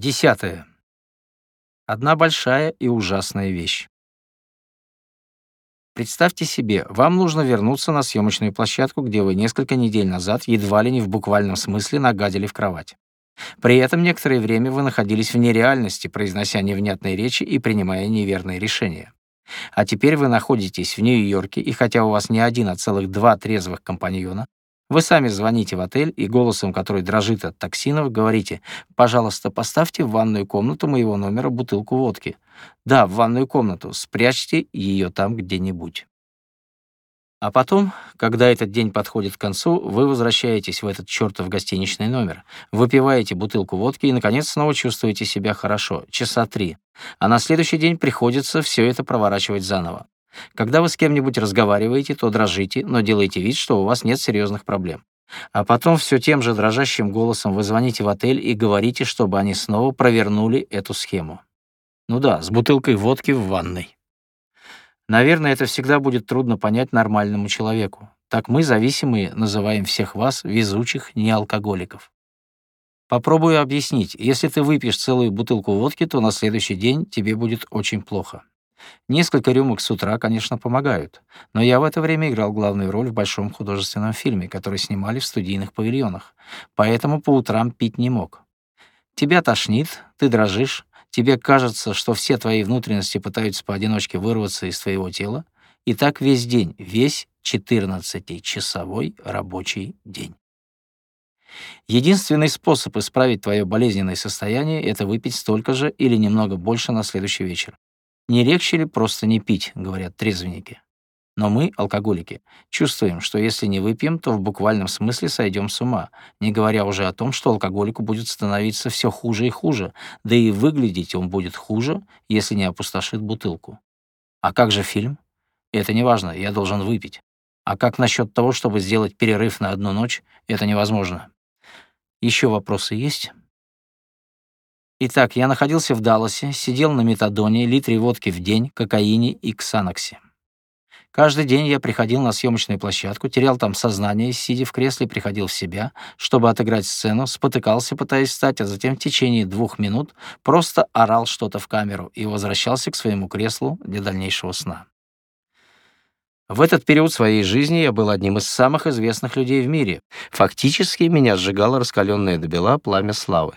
Десятое. Одна большая и ужасная вещь. Представьте себе, вам нужно вернуться на съемочную площадку, где вы несколько недель назад едва ли не в буквальном смысле нагадили в кровать. При этом некоторое время вы находились в нереальности, произнося невнятные речи и принимая неверные решения. А теперь вы находитесь в Нью-Йорке, и хотя у вас не один, а целых два трезвых компаньона, вы сами звоните в отель и голосом, который дрожит от токсинов, говорите «Пожалуйста, поставьте в ванную комнату моего номера бутылку водки». Да, в ванную комнату. Спрячьте ее там где-нибудь. А потом, когда этот день подходит к концу, вы возвращаетесь в этот чертов гостиничный номер, выпиваете бутылку водки и, наконец, снова чувствуете себя хорошо, часа три. А на следующий день приходится все это проворачивать заново. Когда вы с кем-нибудь разговариваете, то дрожите, но делаете вид, что у вас нет серьезных проблем. А потом все тем же дрожащим голосом вы звоните в отель и говорите, чтобы они снова провернули эту схему. Ну да, с бутылкой водки в ванной. Наверное, это всегда будет трудно понять нормальному человеку. Так мы, зависимые, называем всех вас везучих неалкоголиков. Попробую объяснить. Если ты выпьешь целую бутылку водки, то на следующий день тебе будет очень плохо. Несколько рюмок с утра, конечно, помогают, но я в это время играл главную роль в большом художественном фильме, который снимали в студийных павильонах, поэтому по утрам пить не мог. Тебя тошнит, ты дрожишь, тебе кажется, что все твои внутренности пытаются поодиночке вырваться из твоего тела, и так весь день, весь 14-часовой рабочий день. Единственный способ исправить твое болезненное состояние — это выпить столько же или немного больше на следующий вечер. Не легче ли просто не пить, говорят трезвенники. Но мы, алкоголики, чувствуем, что если не выпьем, то в буквальном смысле сойдем с ума, не говоря уже о том, что алкоголику будет становиться все хуже и хуже, да и выглядеть он будет хуже, если не опустошит бутылку. А как же фильм? Это не важно, я должен выпить. А как насчет того, чтобы сделать перерыв на одну ночь? Это невозможно. Еще вопросы есть? Итак, я находился в Далласе, сидел на метадоне, литре водки в день, кокаине и ксаноксе. Каждый день я приходил на съемочную площадку, терял там сознание, сидя в кресле, приходил в себя, чтобы отыграть сцену, спотыкался, пытаясь встать, а затем в течение двух минут просто орал что-то в камеру и возвращался к своему креслу для дальнейшего сна. В этот период своей жизни я был одним из самых известных людей в мире. Фактически меня сжигало раскаленное до бела пламя славы.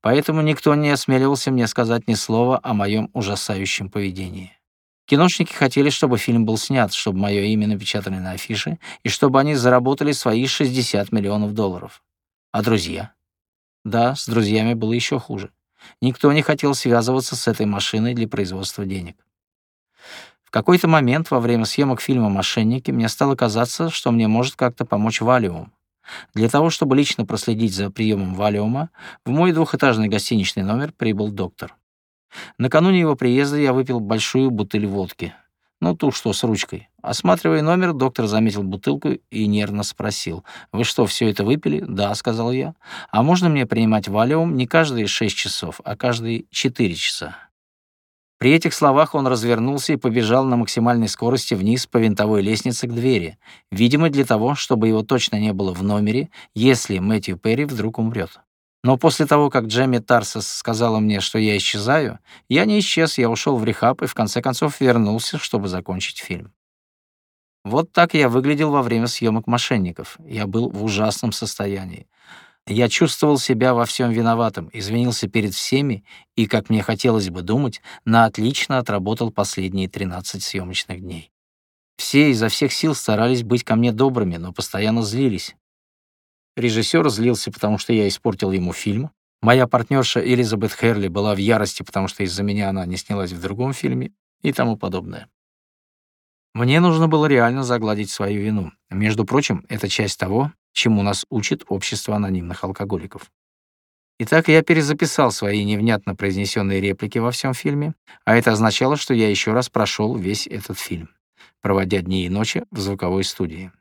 Поэтому никто не осмеливался мне сказать ни слова о моем ужасающем поведении. Киношники хотели, чтобы фильм был снят, чтобы мое имя напечатали на афише, и чтобы они заработали свои 60 миллионов долларов. А друзья? Да, с друзьями было еще хуже. Никто не хотел связываться с этой машиной для производства денег. В какой-то момент во время съемок фильма «Мошенники» мне стало казаться, что мне может как-то помочь Валиум. Для того, чтобы лично проследить за приемом валиума, в мой двухэтажный гостиничный номер прибыл доктор. Накануне его приезда я выпил большую бутыль водки. Ну, ту, что с ручкой. Осматривая номер, доктор заметил бутылку и нервно спросил. «Вы что, все это выпили?» «Да», — сказал я. «А можно мне принимать валиум не каждые шесть часов, а каждые четыре часа?» При этих словах он развернулся и побежал на максимальной скорости вниз по винтовой лестнице к двери, видимо, для того, чтобы его точно не было в номере, если Мэтью Перри вдруг умрет. Но после того, как Джемми Тарсес сказала мне, что я исчезаю, я не исчез, я ушел в рехаб и в конце концов вернулся, чтобы закончить фильм. Вот так я выглядел во время съемок «Мошенников». Я был в ужасном состоянии. Я чувствовал себя во всем виноватым, извинился перед всеми и, как мне хотелось бы думать, на отлично отработал последние 13 съемочных дней. Все изо всех сил старались быть ко мне добрыми, но постоянно злились. Режиссер злился, потому что я испортил ему фильм. Моя партнерша Элизабет Херли была в ярости, потому что из-за меня она не снялась в другом фильме и тому подобное. Мне нужно было реально загладить свою вину. Между прочим, это часть того, чему нас учит общество анонимных алкоголиков. Итак, я перезаписал свои невнятно произнесенные реплики во всем фильме, а это означало, что я еще раз прошел весь этот фильм, проводя дни и ночи в звуковой студии.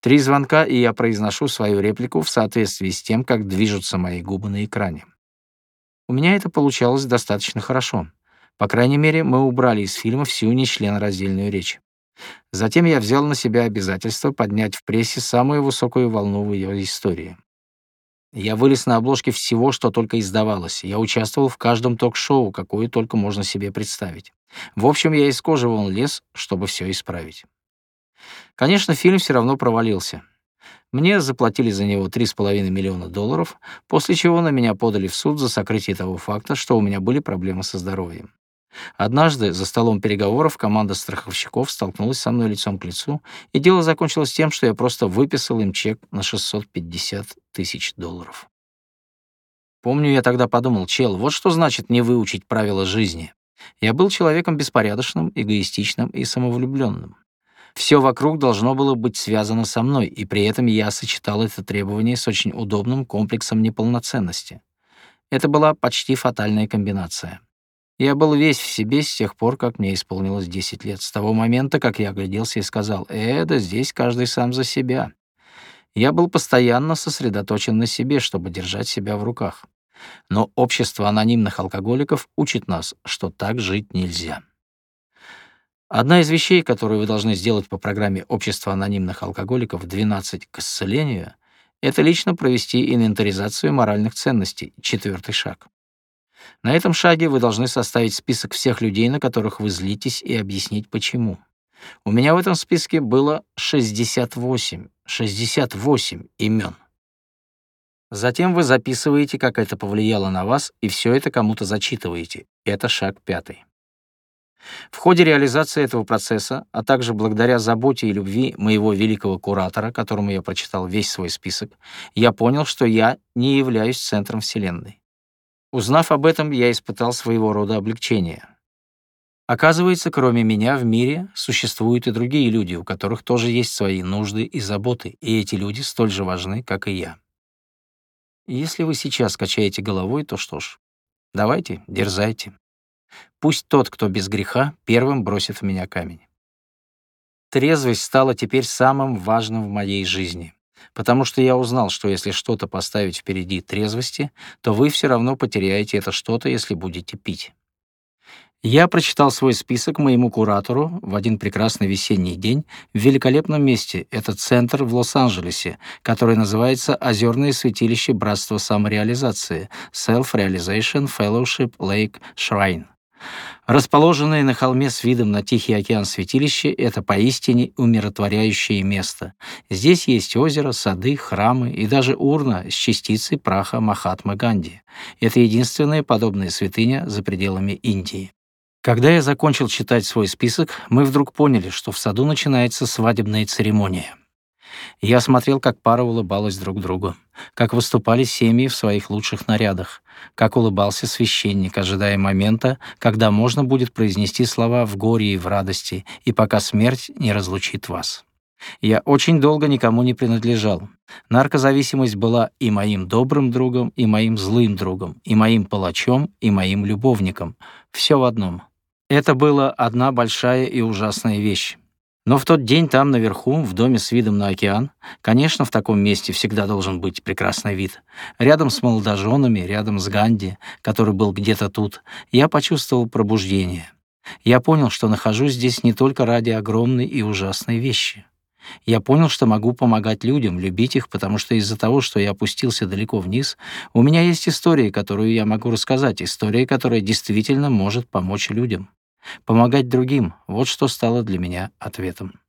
Три звонка, и я произношу свою реплику в соответствии с тем, как движутся мои губы на экране. У меня это получалось достаточно хорошо. По крайней мере, мы убрали из фильма всю нечленораздельную речь. Затем я взял на себя обязательство поднять в прессе самую высокую волну в ее истории. Я вылез на обложке всего, что только издавалось. Я участвовал в каждом ток-шоу, какое только можно себе представить. В общем, я из кожи вон лез, чтобы все исправить. Конечно, фильм все равно провалился. Мне заплатили за него 3,5 миллиона долларов, после чего на меня подали в суд за сокрытие того факта, что у меня были проблемы со здоровьем. Однажды за столом переговоров команда страховщиков столкнулась со мной лицом к лицу, и дело закончилось тем, что я просто выписал им чек на 650 тысяч долларов. Помню, я тогда подумал, чел, вот что значит не выучить правила жизни. Я был человеком беспорядочным, эгоистичным и самовлюбленным. Все вокруг должно было быть связано со мной, и при этом я сочетал это требование с очень удобным комплексом неполноценности. Это была почти фатальная комбинация. Я был весь в себе с тех пор, как мне исполнилось 10 лет, с того момента, как я огляделся и сказал «Э, да здесь каждый сам за себя». Я был постоянно сосредоточен на себе, чтобы держать себя в руках. Но общество анонимных алкоголиков учит нас, что так жить нельзя. Одна из вещей, которую вы должны сделать по программе Общества анонимных алкоголиков 12 к исцелению, это лично провести инвентаризацию моральных ценностей, четвертый шаг. На этом шаге вы должны составить список всех людей, на которых вы злитесь, и объяснить почему. У меня в этом списке было 68, 68 имен. Затем вы записываете, как это повлияло на вас, и все это кому-то зачитываете. Это шаг пятый. В ходе реализации этого процесса, а также благодаря заботе и любви моего великого куратора, которому я прочитал весь свой список, я понял, что я не являюсь центром Вселенной. Узнав об этом, я испытал своего рода облегчение. Оказывается, кроме меня в мире существуют и другие люди, у которых тоже есть свои нужды и заботы, и эти люди столь же важны, как и я. Если вы сейчас качаете головой, то что ж, давайте, дерзайте. Пусть тот, кто без греха, первым бросит в меня камень. Трезвость стала теперь самым важным в моей жизни, потому что я узнал, что если что-то поставить впереди трезвости, то вы все равно потеряете это что-то, если будете пить. Я прочитал свой список моему куратору в один прекрасный весенний день в великолепном месте. Это центр в Лос-Анджелесе, который называется Озерное святилище Братства самореализации Self-Realization Fellowship Lake Shrine. Расположенное на холме с видом на Тихий океан святилище — это поистине умиротворяющее место. Здесь есть озеро, сады, храмы и даже урна с частицей праха Махатмы Ганди. Это единственная подобная святыня за пределами Индии. Когда я закончил читать свой список, мы вдруг поняли, что в саду начинается свадебная церемония. Я смотрел, как пара улыбалась друг другу, как выступали семьи в своих лучших нарядах, как улыбался священник, ожидая момента, когда можно будет произнести слова в горе и в радости, и пока смерть не разлучит вас. Я очень долго никому не принадлежал. Наркозависимость была и моим добрым другом, и моим злым другом, и моим палачом, и моим любовником. Все в одном. Это была одна большая и ужасная вещь. Но в тот день там, наверху, в доме с видом на океан, конечно, в таком месте всегда должен быть прекрасный вид. Рядом с молодоженами, рядом с Ганди, который был где-то тут, я почувствовал пробуждение. Я понял, что нахожусь здесь не только ради огромной и ужасной вещи. Я понял, что могу помогать людям, любить их, потому что из-за того, что я опустился далеко вниз, у меня есть история, которую я могу рассказать, история, которая действительно может помочь людям. Помогать другим — вот что стало для меня ответом.